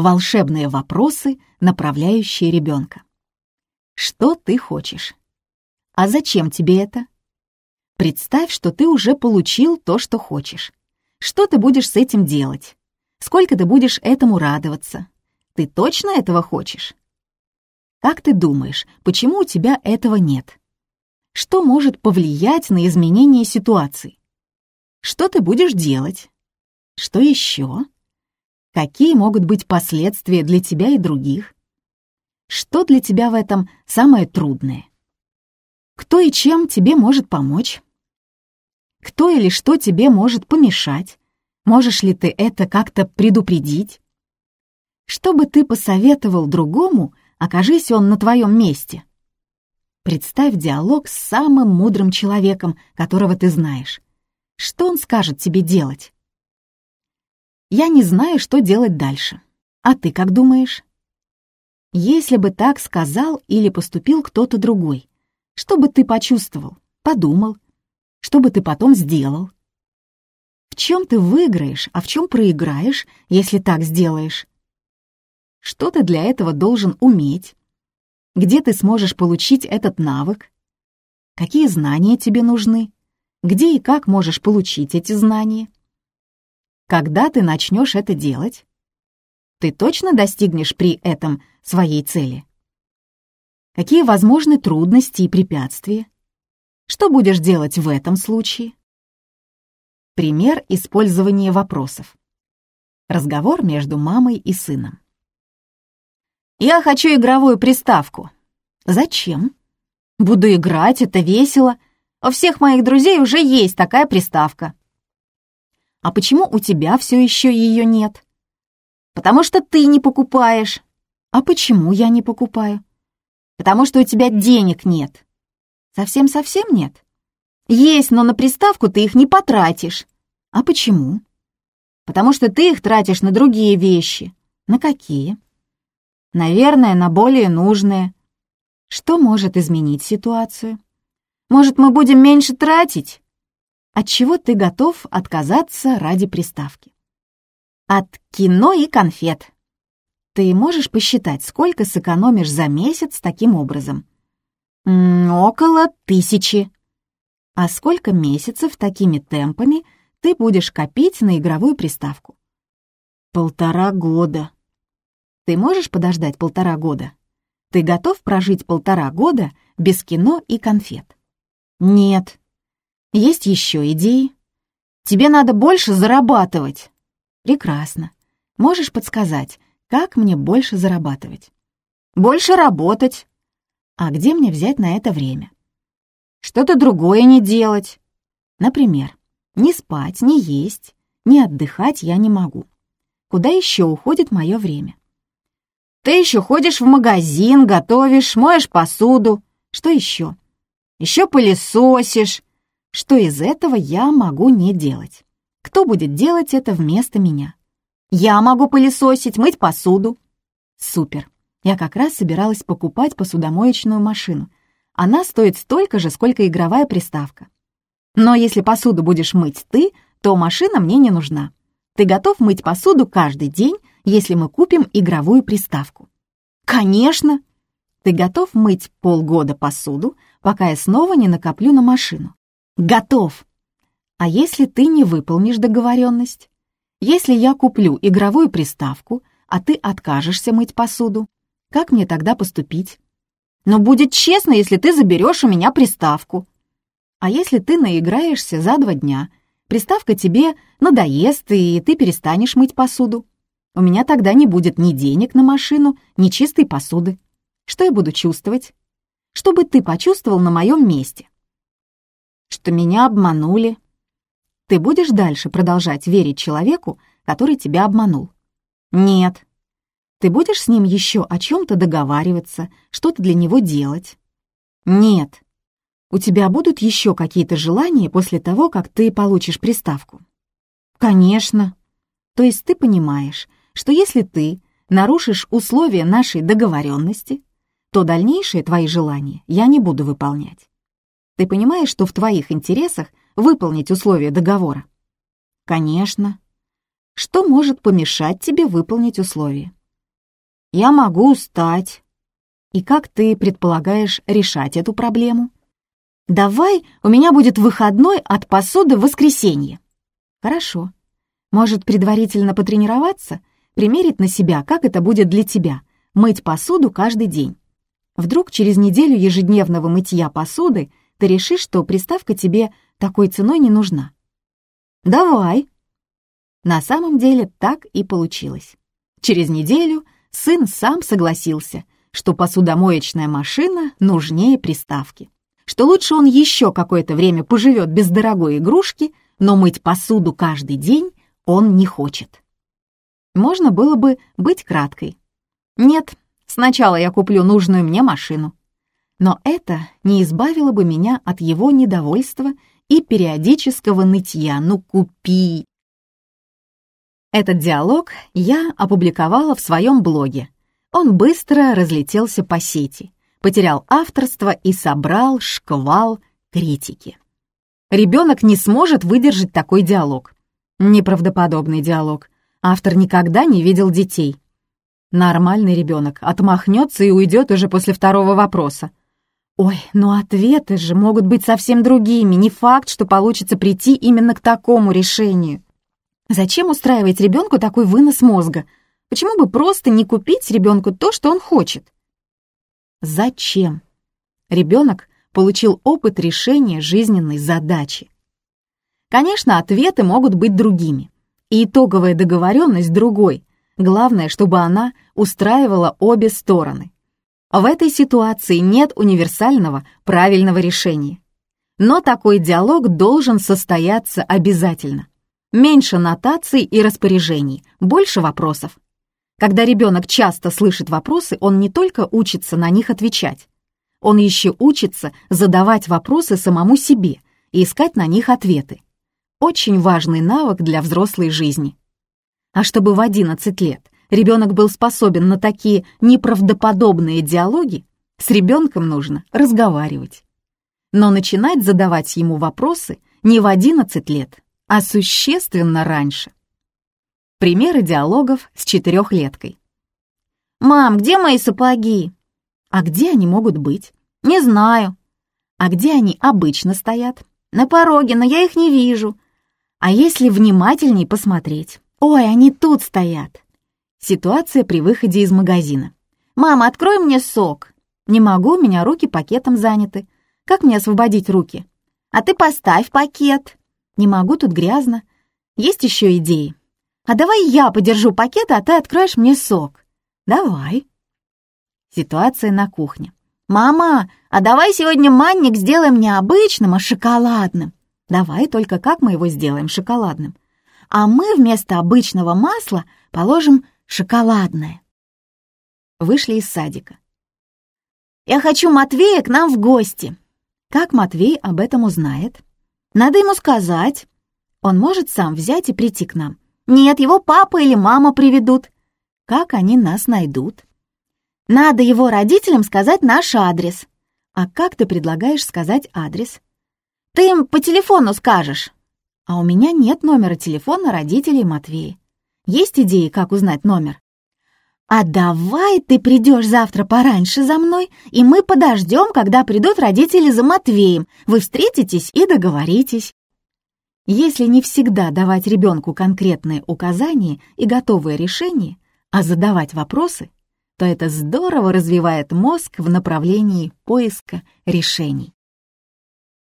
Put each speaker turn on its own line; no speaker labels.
Волшебные вопросы, направляющие ребенка. Что ты хочешь? А зачем тебе это? Представь, что ты уже получил то, что хочешь. Что ты будешь с этим делать? Сколько ты будешь этому радоваться? Ты точно этого хочешь? Как ты думаешь, почему у тебя этого нет? Что может повлиять на изменение ситуации? Что ты будешь делать? Что еще? Какие могут быть последствия для тебя и других? Что для тебя в этом самое трудное? Кто и чем тебе может помочь? Кто или что тебе может помешать? Можешь ли ты это как-то предупредить? Что бы ты посоветовал другому, окажись он на твоем месте? Представь диалог с самым мудрым человеком, которого ты знаешь. Что он скажет тебе делать? Я не знаю, что делать дальше. А ты как думаешь? Если бы так сказал или поступил кто-то другой, что бы ты почувствовал, подумал, что бы ты потом сделал? В чем ты выиграешь, а в чем проиграешь, если так сделаешь? Что ты для этого должен уметь? Где ты сможешь получить этот навык? Какие знания тебе нужны? Где и как можешь получить эти знания? Когда ты начнешь это делать? Ты точно достигнешь при этом своей цели? Какие возможны трудности и препятствия? Что будешь делать в этом случае? Пример использования вопросов. Разговор между мамой и сыном. «Я хочу игровую приставку». «Зачем?» «Буду играть, это весело. У всех моих друзей уже есть такая приставка». «А почему у тебя все еще ее нет?» «Потому что ты не покупаешь». «А почему я не покупаю?» «Потому что у тебя денег нет». Совсем-совсем нет? Есть, но на приставку ты их не потратишь. А почему? Потому что ты их тратишь на другие вещи. На какие? Наверное, на более нужные. Что может изменить ситуацию? Может, мы будем меньше тратить? От чего ты готов отказаться ради приставки? От кино и конфет. Ты можешь посчитать, сколько сэкономишь за месяц таким образом? около тысячи. А сколько месяцев такими темпами ты будешь копить на игровую приставку? Полтора года. Ты можешь подождать полтора года? Ты готов прожить полтора года без кино и конфет? Нет. Есть еще идеи? Тебе надо больше зарабатывать. Прекрасно. Можешь подсказать, как мне больше зарабатывать? Больше работать. А где мне взять на это время? Что-то другое не делать. Например, не спать, не есть, не отдыхать я не могу. Куда еще уходит мое время? Ты еще ходишь в магазин, готовишь, моешь посуду. Что еще? Еще пылесосишь. Что из этого я могу не делать? Кто будет делать это вместо меня? Я могу пылесосить, мыть посуду. Супер. Я как раз собиралась покупать посудомоечную машину. Она стоит столько же, сколько игровая приставка. Но если посуду будешь мыть ты, то машина мне не нужна. Ты готов мыть посуду каждый день, если мы купим игровую приставку? Конечно! Ты готов мыть полгода посуду, пока я снова не накоплю на машину? Готов! А если ты не выполнишь договоренность? Если я куплю игровую приставку, а ты откажешься мыть посуду, как мне тогда поступить? Но будет честно, если ты заберешь у меня приставку. А если ты наиграешься за два дня, приставка тебе надоест, и ты перестанешь мыть посуду. У меня тогда не будет ни денег на машину, ни чистой посуды. Что я буду чувствовать? Что бы ты почувствовал на моем месте? Что меня обманули. Ты будешь дальше продолжать верить человеку, который тебя обманул? Нет. Ты будешь с ним еще о чем-то договариваться, что-то для него делать? Нет. У тебя будут еще какие-то желания после того, как ты получишь приставку? Конечно. То есть ты понимаешь, что если ты нарушишь условия нашей договоренности, то дальнейшие твои желания я не буду выполнять. Ты понимаешь, что в твоих интересах выполнить условия договора? Конечно. Что может помешать тебе выполнить условия? Я могу устать. И как ты предполагаешь решать эту проблему? Давай у меня будет выходной от посуды в воскресенье. Хорошо. Может, предварительно потренироваться, примерить на себя, как это будет для тебя, мыть посуду каждый день. Вдруг через неделю ежедневного мытья посуды ты решишь, что приставка тебе такой ценой не нужна. Давай. На самом деле так и получилось. Через неделю сын сам согласился, что посудомоечная машина нужнее приставки, что лучше он еще какое-то время поживет без дорогой игрушки, но мыть посуду каждый день он не хочет. Можно было бы быть краткой. Нет, сначала я куплю нужную мне машину. Но это не избавило бы меня от его недовольства и периодического нытья «ну купи». Этот диалог я опубликовала в своем блоге. Он быстро разлетелся по сети, потерял авторство и собрал шквал критики. Ребенок не сможет выдержать такой диалог. Неправдоподобный диалог. Автор никогда не видел детей. Нормальный ребенок отмахнется и уйдет уже после второго вопроса. Ой, но ответы же могут быть совсем другими. Не факт, что получится прийти именно к такому решению. Зачем устраивать ребенку такой вынос мозга? Почему бы просто не купить ребенку то, что он хочет? Зачем? Ребенок получил опыт решения жизненной задачи. Конечно, ответы могут быть другими. И итоговая договоренность другой. Главное, чтобы она устраивала обе стороны. В этой ситуации нет универсального правильного решения. Но такой диалог должен состояться обязательно. Меньше нотаций и распоряжений, больше вопросов. Когда ребенок часто слышит вопросы, он не только учится на них отвечать, он еще учится задавать вопросы самому себе и искать на них ответы. Очень важный навык для взрослой жизни. А чтобы в 11 лет ребенок был способен на такие неправдоподобные диалоги, с ребенком нужно разговаривать. Но начинать задавать ему вопросы не в 11 лет, а существенно раньше. Примеры диалогов с четырехлеткой. «Мам, где мои сапоги?» «А где они могут быть?» «Не знаю». «А где они обычно стоят?» «На пороге, но я их не вижу». «А если внимательней посмотреть?» «Ой, они тут стоят». Ситуация при выходе из магазина. «Мама, открой мне сок». «Не могу, у меня руки пакетом заняты. Как мне освободить руки?» «А ты поставь пакет». «Не могу, тут грязно. Есть еще идеи?» «А давай я подержу пакет, а ты откроешь мне сок». «Давай». Ситуация на кухне. «Мама, а давай сегодня манник сделаем не обычным, а шоколадным». «Давай, только как мы его сделаем шоколадным?» «А мы вместо обычного масла положим шоколадное. Вышли из садика. «Я хочу Матвея к нам в гости». Как Матвей об этом узнает? Надо ему сказать. Он может сам взять и прийти к нам. Нет, его папа или мама приведут. Как они нас найдут? Надо его родителям сказать наш адрес. А как ты предлагаешь сказать адрес? Ты им по телефону скажешь. А у меня нет номера телефона родителей Матвея. Есть идеи, как узнать номер? А давай ты придешь завтра пораньше за мной, и мы подождем, когда придут родители за Матвеем. Вы встретитесь и договоритесь. Если не всегда давать ребенку конкретные указания и готовые решения, а задавать вопросы, то это здорово развивает мозг в направлении поиска решений.